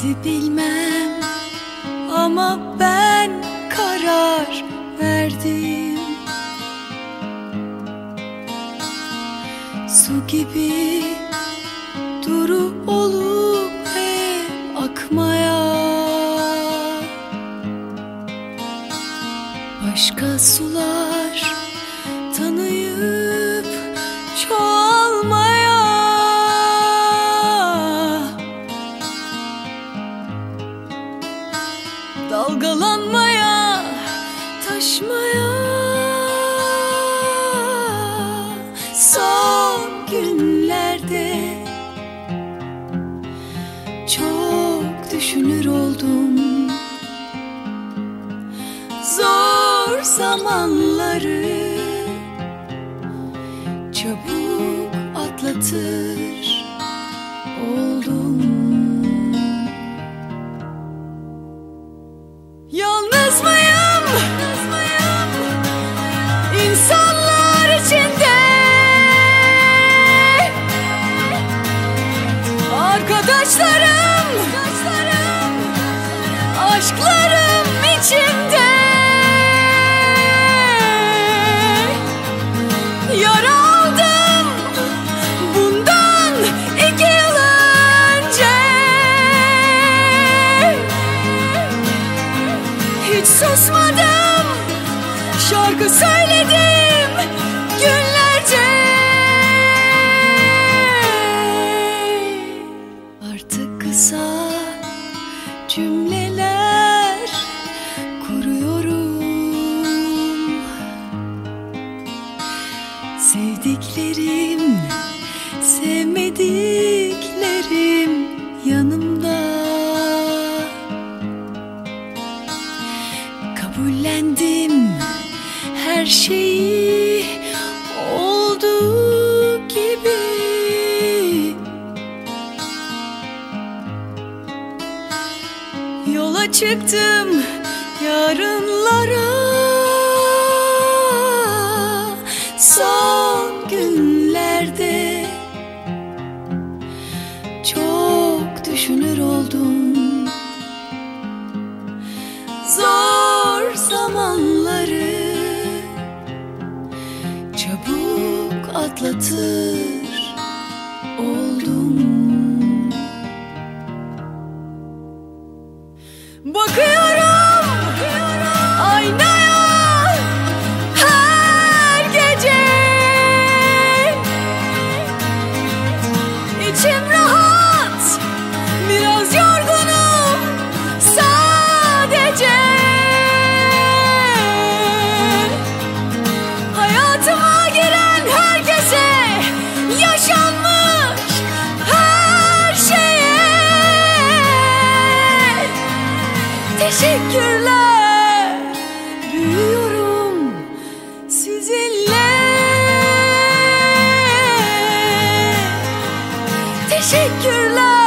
Sizi bilmem ama ben karar verdim. Su gibi duru olup hep akmaya. Başka sular düşünür oldum. Zor zamanları Çabuk atlatır oldum. Yalnız mıyım? İnsanlar içinde. Arkadaşlarım Aşklarım içinde Yara aldım Bundan iki yıl önce. Hiç susmadım Şarkı söyledim günlerce. Artık kısa cümleler Sevdiklerim, sevmediklerim yanımda. Kabullendim her şeyi olduğu gibi. Yola çıktım yarınlara rahatlatır. Olur. Teşekkürler.